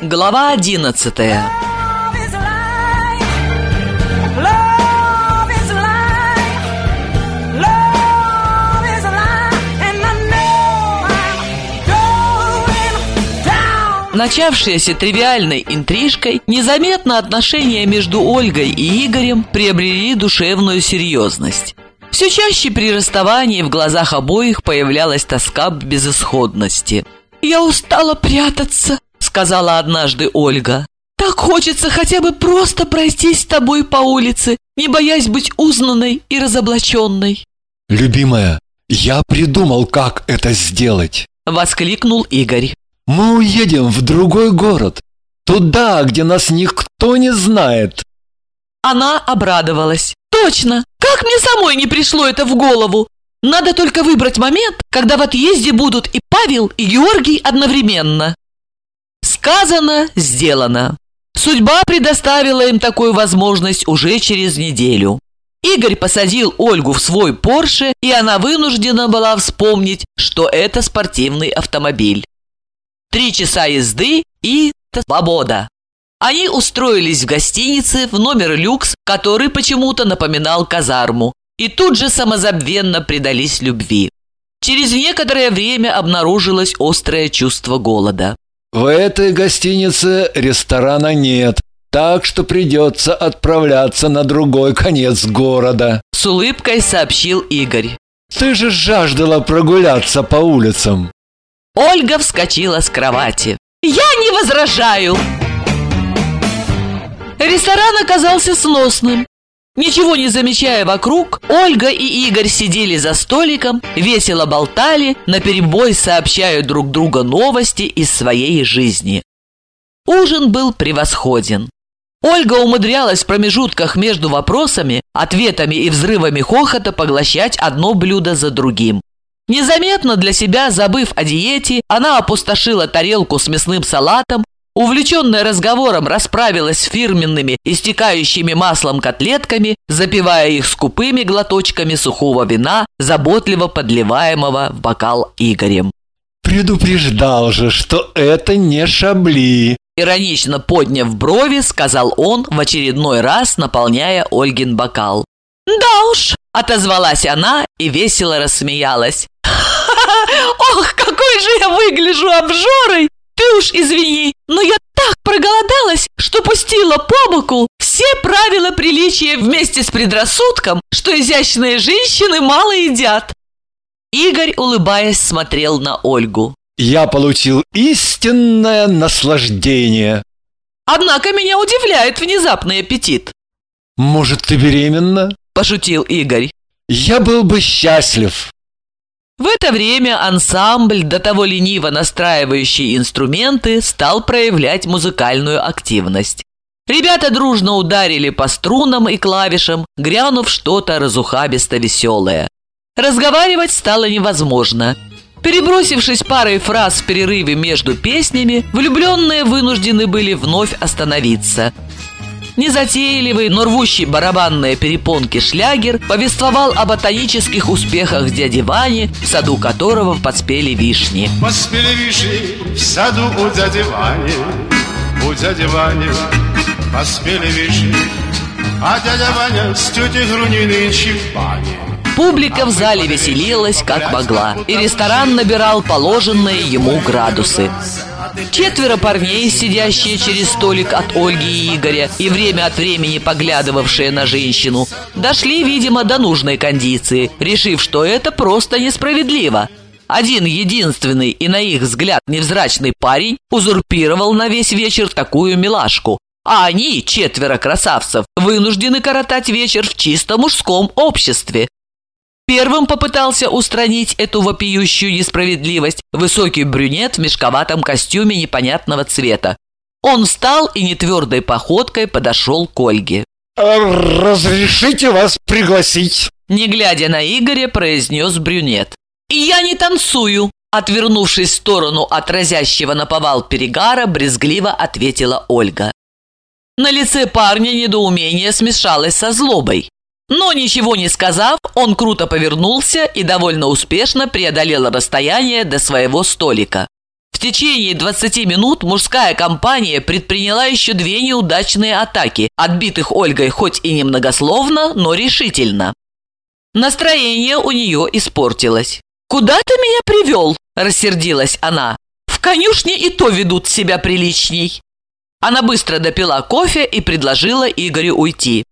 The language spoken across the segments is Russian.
Глава одиннадцатая. Начавшаяся тривиальной интрижкой, незаметно отношения между Ольгой и Игорем приобрели душевную серьезность. Все чаще при расставании в глазах обоих появлялась тоска безысходности. «Я устала прятаться», — сказала однажды Ольга. «Так хочется хотя бы просто пройтись с тобой по улице, не боясь быть узнанной и разоблаченной», Любимая, я придумал, как это сделать. — воскликнул Игорь. Мы уедем в другой город. Туда, где нас никто не знает. Она обрадовалась. «Точно! Как мне самой не пришло это в голову? Надо только выбрать момент, когда в отъезде будут и Павел, и Георгий одновременно». Сказано, сделано. Судьба предоставила им такую возможность уже через неделю. Игорь посадил Ольгу в свой Порше, и она вынуждена была вспомнить, что это спортивный автомобиль. Три часа езды и свобода. Они устроились в гостинице в номер люкс, который почему-то напоминал казарму, и тут же самозабвенно предались любви. Через некоторое время обнаружилось острое чувство голода. В этой гостинице ресторана нет, так что придется отправляться на другой конец города. С улыбкой сообщил Игорь. Ты же жаждала прогуляться по улицам. Ольга вскочила с кровати. «Я не возражаю!» Ресторан оказался сносным. Ничего не замечая вокруг, Ольга и Игорь сидели за столиком, весело болтали, наперебой сообщая друг другу новости из своей жизни. Ужин был превосходен. Ольга умудрялась в промежутках между вопросами, ответами и взрывами хохота поглощать одно блюдо за другим. Незаметно для себя, забыв о диете, она опустошила тарелку с мясным салатом, увлеченная разговором расправилась с фирменными, истекающими маслом котлетками, запивая их скупыми глоточками сухого вина, заботливо подливаемого в бокал Игорем. Предупреждал же, что это не шабли. Иронично подняв брови, сказал он в очередной раз, наполняя Ольгин бокал. «Да уж!» – отозвалась она и весело рассмеялась. «Ох, какой же я выгляжу обжорой! Уж извини, но я так проголодалась, что пустила по боку все правила приличия вместе с предрассудком, что изящные женщины мало едят». Игорь, улыбаясь, смотрел на Ольгу. Я получил истинное наслаждение. «Однако меня удивляет внезапный аппетит», Может, ты беременна? – пошутил Игорь. Я был бы счастлив. В это время ансамбль, до того лениво настраивающий инструменты, стал проявлять музыкальную активность. Ребята дружно ударили по струнам и клавишам, грянув что-то разухабисто-веселое. Разговаривать стало невозможно. Перебросившись парой фраз в перерыве между песнями, влюбленные вынуждены были вновь остановиться. Незатейливый, но рвущий барабанные перепонки шлягер повествовал о ботанических успехах дяди Вани, в саду которого подспели вишни. Поспели вишни в саду у дяди Вани, у дяди Вани поспели вишни, а дядя Ваня с тетей в бане. Публика в зале веселилась как могла, и ресторан набирал положенные ему градусы. Четверо парней, сидящие через столик от Ольги и Игоря и время от времени поглядывавшие на женщину, дошли, видимо, до нужной кондиции, решив, что это просто несправедливо. Один единственный и на их взгляд невзрачный парень узурпировал на весь вечер такую милашку, а они, четверо красавцев, вынуждены коротать вечер в чисто мужском обществе. Первым попытался устранить эту вопиющую несправедливость высокий брюнет в мешковатом костюме непонятного цвета. Он встал и нетвердой походкой подошел к Ольге. Разрешите вас пригласить? Не глядя на Игоря, произнес брюнет. «Я не танцую!» Отвернувшись в сторону от разящего наповал перегара, брезгливо ответила Ольга. На лице парня недоумение смешалось со злобой. Но ничего не сказав, он круто повернулся и довольно успешно преодолел расстояние до своего столика. В течение 20 минут мужская компания предприняла еще две неудачные атаки, отбитых Ольгой хоть и немногословно, но решительно. Настроение у нее испортилось. «Куда ты меня привел?» – рассердилась она. «В конюшне и то ведут себя приличней». Она быстро допила кофе и предложила Игорю уйти.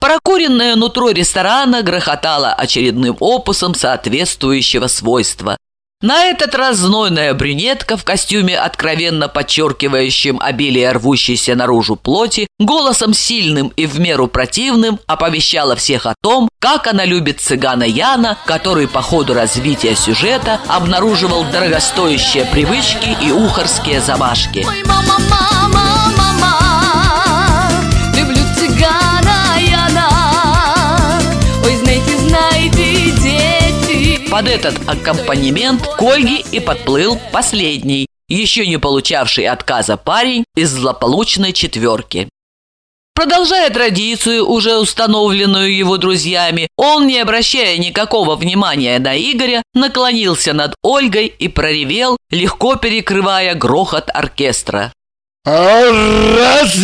Прокуренное нутро ресторана грохотало очередным опусом соответствующего свойства. На этот раз знойная брюнетка в костюме, откровенно подчеркивающем обилие рвущейся наружу плоти, голосом сильным и в меру противным оповещала всех о том, как она любит цыгана Яна, который по ходу развития сюжета обнаруживал дорогостоящие привычки и ухарские замашки. Ой, мама, мама, Под этот аккомпанемент к Ольге и подплыл последний, еще не получавший отказа парень из злополучной четверки. Продолжая традицию, уже установленную его друзьями, он, не обращая никакого внимания на Игоря, наклонился над Ольгой и проревел, легко перекрывая грохот оркестра. «Разрешите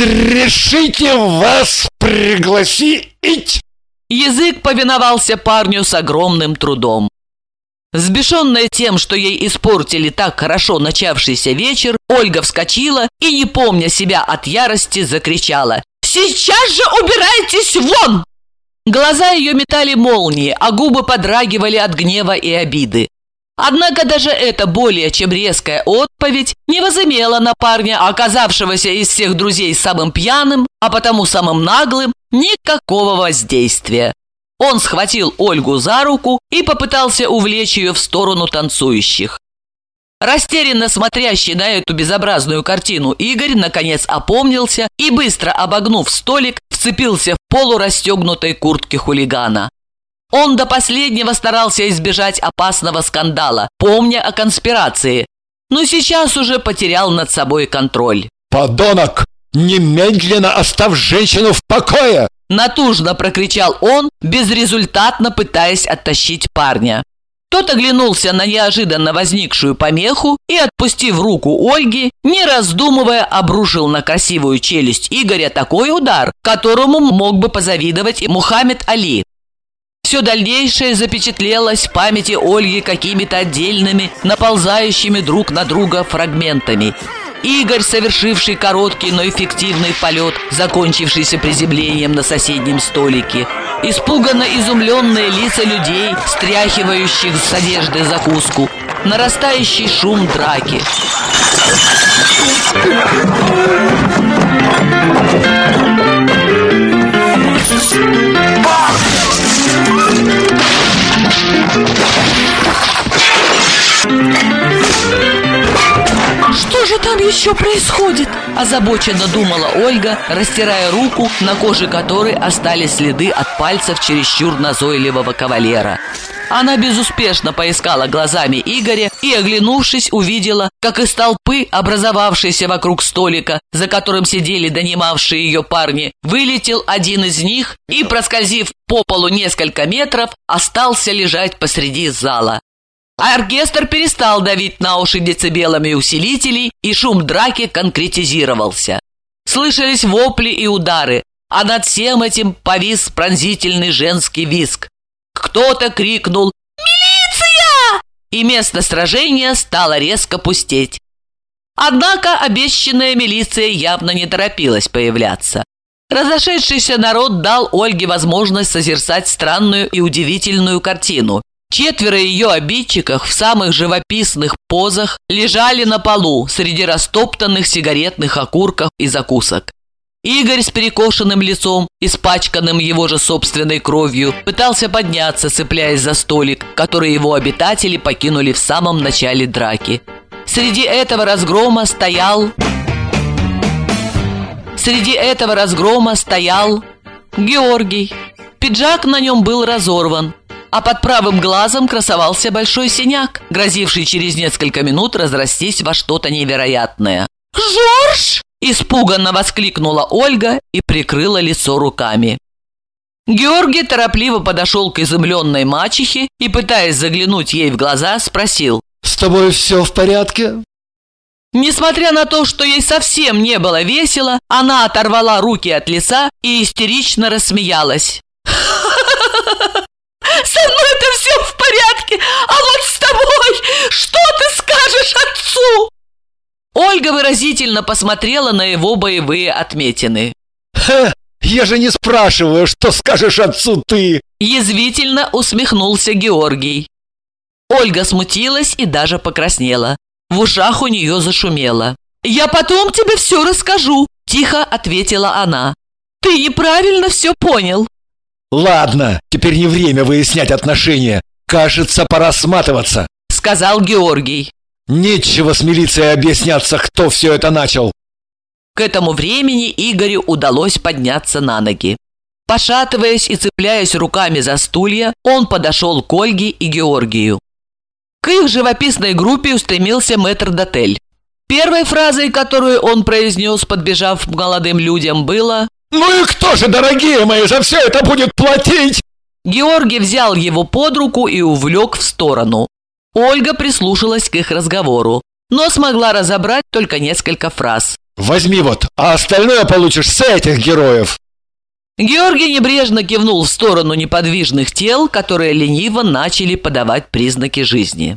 вас пригласить?» Язык повиновался парню с огромным трудом. Сбешенная тем, что ей испортили так хорошо начавшийся вечер, Ольга вскочила и, не помня себя от ярости, закричала «Сейчас же убирайтесь вон!» Глаза ее метали молнии, а губы подрагивали от гнева и обиды. Однако даже эта более чем резкая отповедь не возымела на парня, оказавшегося из всех друзей самым пьяным, а потому самым наглым, никакого воздействия. Он схватил Ольгу за руку и попытался увлечь ее в сторону танцующих. Растерянно смотрящий на эту безобразную картину Игорь наконец опомнился и, быстро обогнув столик, вцепился в полу расстегнутой куртки хулигана. Он до последнего старался избежать опасного скандала, помня о конспирации, но сейчас уже потерял над собой контроль. «Подонок! Немедленно оставь женщину в покое!» Натужно прокричал он, безрезультатно пытаясь оттащить парня. Тот оглянулся на неожиданно возникшую помеху и, отпустив руку Ольги, не раздумывая, обрушил на красивую челюсть Игоря такой удар, которому мог бы позавидовать и Мухаммед Али. Все дальнейшее запечатлелось в памяти Ольги какими-то отдельными, наползающими друг на друга фрагментами. Игорь, совершивший короткий, но эффективный полет, закончившийся приземлением на соседнем столике. Испуганно изумленные лица людей, стряхивающих с одежды закуску. Нарастающий шум драки. Что же там еще происходит? Озабоченно думала Ольга, растирая руку, на коже которой остались следы от пальцев чересчур назойливого кавалера. Она безуспешно поискала глазами Игоря и, оглянувшись, увидела, как из толпы, образовавшейся вокруг столика, за которым сидели донимавшие ее парни, вылетел один из них и, проскользив по полу несколько метров, остался лежать посреди зала. Оркестр перестал давить на уши децибелами усилителей, и шум драки конкретизировался. Слышались вопли и удары, а над всем этим повис пронзительный женский визг. Кто-то крикнул «Милиция!» и место сражения стало резко пустеть. Однако обещанная милиция явно не торопилась появляться. Разошедшийся народ дал Ольге возможность созерцать странную и удивительную картину. Четверо ее обидчиков в самых живописных позах лежали на полу среди растоптанных сигаретных окурков и закусок. Игорь с перекошенным лицом, испачканным его же собственной кровью, пытался подняться, цепляясь за столик, который его обитатели покинули в самом начале драки. Среди этого разгрома стоял... Среди этого разгрома стоял Георгий. Пиджак на нем был разорван, а под правым глазом красовался большой синяк, грозивший через несколько минут разрастись во что-то невероятное. «Жорж!» – испуганно воскликнула Ольга и прикрыла лицо руками. Георгий торопливо подошел к изумленной мачехе и, пытаясь заглянуть ей в глаза, спросил. «С тобой все в порядке?» Несмотря на то, что ей совсем не было весело, она оторвала руки от лица и истерично рассмеялась. Со мной-то все в порядке, а вот с тобой что ты скажешь отцу? Ольга выразительно посмотрела на его боевые отметины. Ха, я же не спрашиваю, что скажешь отцу ты. Язвительно усмехнулся Георгий. Ольга смутилась и даже покраснела. В ушах у нее зашумело. «Я потом тебе все расскажу», – тихо ответила она. «Ты неправильно все понял». Ладно, теперь не время выяснять отношения. Кажется, пора сматываться, сказал Георгий. Нечего с милицией объясняться, кто все это начал. К этому времени Игорю удалось подняться на ноги. Пошатываясь и цепляясь руками за стулья, он подошел к Ольге и Георгию. К их живописной группе устремился мэтр Дотель. Первой фразой, которую он произнес, подбежав к молодым людям, было «Ну и кто же, дорогие мои, за все это будет платить?» Георгий взял его под руку и увлек в сторону. Ольга прислушалась к их разговору, но смогла разобрать только несколько фраз. «Возьми вот, а остальное получишь с этих героев!» Георгий небрежно кивнул в сторону неподвижных тел, которые лениво начали подавать признаки жизни.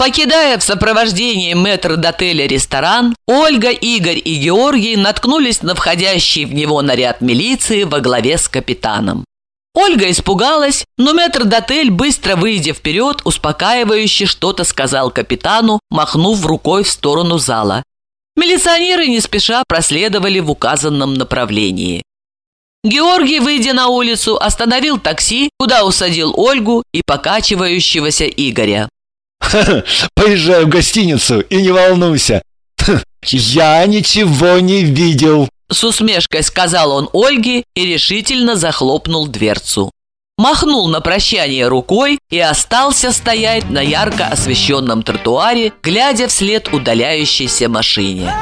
Покидая в сопровождении метрдотеля ресторан, Ольга, Игорь и Георгий наткнулись на входящий в него наряд милиции во главе с капитаном. Ольга испугалась, но метрдотель, быстро выйдя вперед, успокаивающе что-то сказал капитану, махнув рукой в сторону зала. Милиционеры не спеша проследовали в указанном направлении. Георгий, выйдя на улицу, остановил такси, куда усадил Ольгу и покачивающегося Игоря. поезжай в гостиницу и не волнуйся. Я ничего не видел. С усмешкой сказал он Ольге и решительно захлопнул дверцу. Махнул на прощание рукой и остался стоять на ярко освещенном тротуаре, глядя вслед удаляющейся машине.